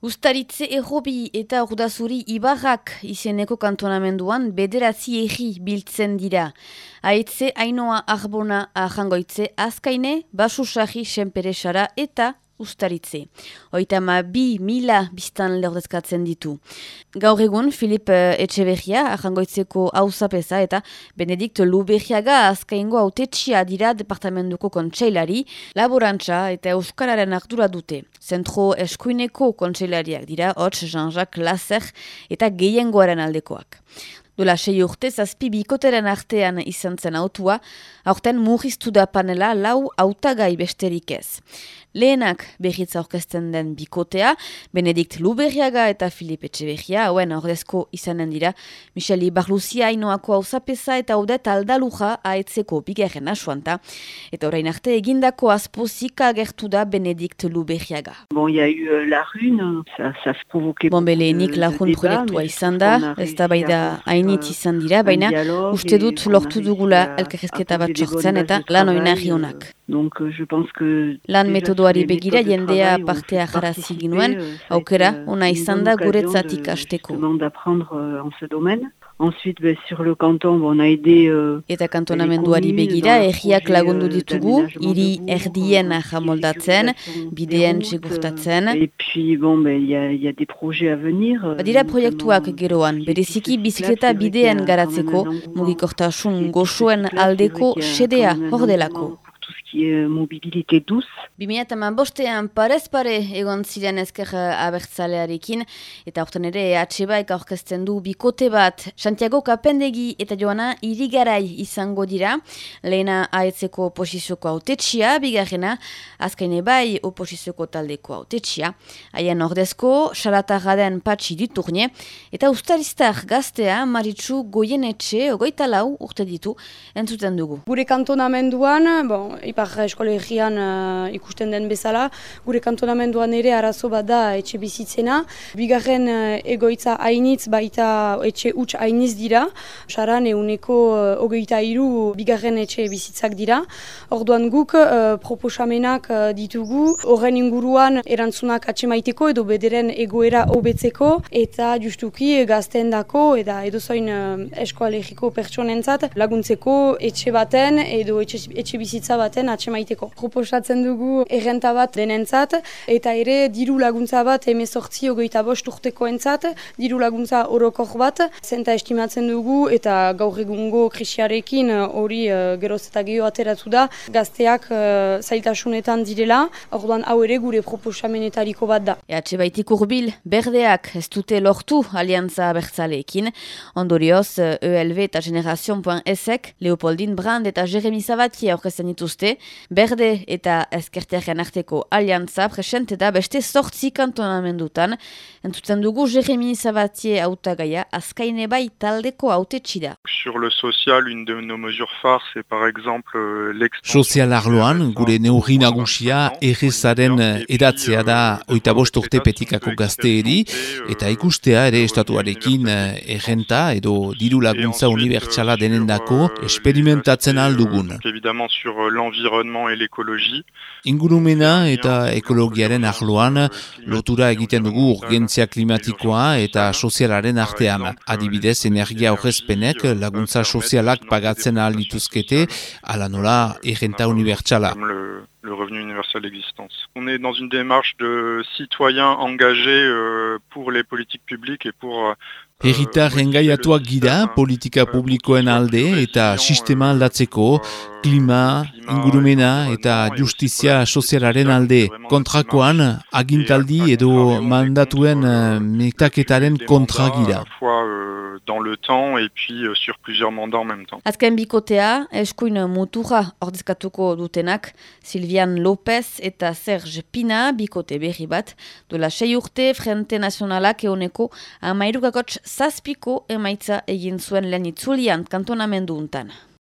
Uztaritze errobi eta urdazuri ibarrak izeneko kantonamenduan bederatzi egi biltzen dira. Aetze ainoa arbona ahangoitze azkaine, basusahi senperesara eta ustaritze. Oitama bi mila biztan lehordezkatzen ditu. Gaur egun, Filip eh, Etxeberria, ahangoitzeko hausapesa eta Benedikt Luberriaga azkaingo autetxia dira departamentuko kontseilari, laborantza eta euskararen ardura dute. Zentro eskuineko kontseilariak dira, hots Jean-Jacques Lasser eta gehiengoaren aldekoak. Dola sei urte zazpi bikoteren artean izan zen autua, aurten murriztu da panela lau autagai besterik ez. Lehenak berritza orkesten den bikotea, Benedikt Luberriaga eta Filipe Etxeberria, hauen ordezko izanen dira, Micheli Barluzia inoako hausapesa eta haudet aldaluja aetzeko bigarren asuanta, eta orain arte egindako azpozik agertu da Benedikt Luberriaga. Bon, il y a eu euh, la rune, ça, ça a provoqué... Bon, beleenik lajun proiektua izan da, ez da bai da hainit izan dira, baina uste dut lortu dugula elkarrezketa bat sortzen eta lan oinarri honak. Donc, euh, je pense que... Lan metodoari begira jendea partea jarazi ginuen, aukera, ona izan da guretzat ikasteko. d'apprendre euh, en ce domaine. Ensuite, ben, sur le canton, on a aidé... Euh, Eta kantonamenduari begira, erriak lagundu ditugu, hiri erdien jamoldatzen, bideen segurtatzen. Et puis, bon, ben, il y a, y a des projets à venir. Badira proiektuak geroan, bereziki bizikleta bideen garatzeko, mugikortasun goxoen aldeko sedea hor delako est mobilité douce. Bimietaman bostean parez pare egon ziren ezker abertzalearekin eta orten ere EH baik aurkezten du bikote bat Santiago Kapendegi eta Joana irigarai izango dira. Lehena aetzeko oposizioko autetxia, bigarrena azkaine bai oposizioko taldeko autetxia. Haien ordezko, xaratarra den patxi diturne eta ustaristar gaztea maritxu goienetxe ogoita lau urte ditu entzuten dugu. Gure kantonamenduan, bon, ipar eskolegian uh, ikusten den bezala, gure kantonamenduan ere arazo bat da etxe bizitzena. Bigarren uh, egoitza hainitz baita etxe huts hainiz dira, saran euneko uh, ogeita iru bigarren etxe bizitzak dira. Orduan guk uh, proposamenak uh, ditugu, horren inguruan erantzunak atxemaiteko edo bederen egoera hobetzeko eta justuki gazten dako eta edo zoin uh, eskoalegiko pertsonentzat laguntzeko etxe baten edo etxe, etxe bizitza baten atxemaiteko. Proposatzen dugu errenta bat denentzat, eta ere diru laguntza bat emezortzi ogeita bost urteko entzat, diru laguntza orokor bat, zenta estimatzen dugu, eta gaur egungo krisiarekin hori uh, geroz eta gehiago ateratu da, gazteak uh, zailtasunetan direla, orduan hau ere gure proposamenetariko bat da. Eatxe baitik urbil, berdeak ez dute lortu aliantza bertzaleekin, ondorioz ELV eta Generation.esek, Leopoldin Brand eta Jeremy Zavati aurkezen dituzte, Berde eta ezkertearen arteko aliantza presente da beste sortzi kantonamendutan. Entzuten dugu Jeremi Zabatie autagaia azkaine bai taldeko haute txida. Sur le social, une de nos mesures phares, c'est par exemple euh, l'expansion... Sozial arloan, gure neurri nagusia errezaren edatzea da oita bost urte petikako gazteeri eta ikustea ere estatuarekin errenta edo diru laguntza unibertsala denendako esperimentatzen aldugun. Évidemment sur l'environnement et l'écologie. Ingurumena eta ekologiaren arloan lotura egiten dugu urgentzia klimatikoa eta sozialaren artean. Adibidez, energia horrezpenek laguntza sozialak pagatzen ahal dituzkete, ala nola errenta unibertsala. Le, revenu universel d'existence. On est dans une démarche de citoyens engagés euh, pour les politiques publiques et pour euh, Herritar engaiatuak gira politika publikoen alde eta sistema aldatzeko, klima, ingurumena eta justizia sozialaren alde. Kontrakoan, agintaldi edo mandatuen metaketaren kontra gira. dans le temps et puis euh, sur plusieurs mandats en même temps. Azken bikotea, eskuin mutura ordezkatuko dutenak, Silvian López eta Serge Pina bikote berri bat, dola sei urte Frente Nazionalak eoneko amairukakotx zazpiko emaitza egin zuen lehen itzulian kantonamendu untan.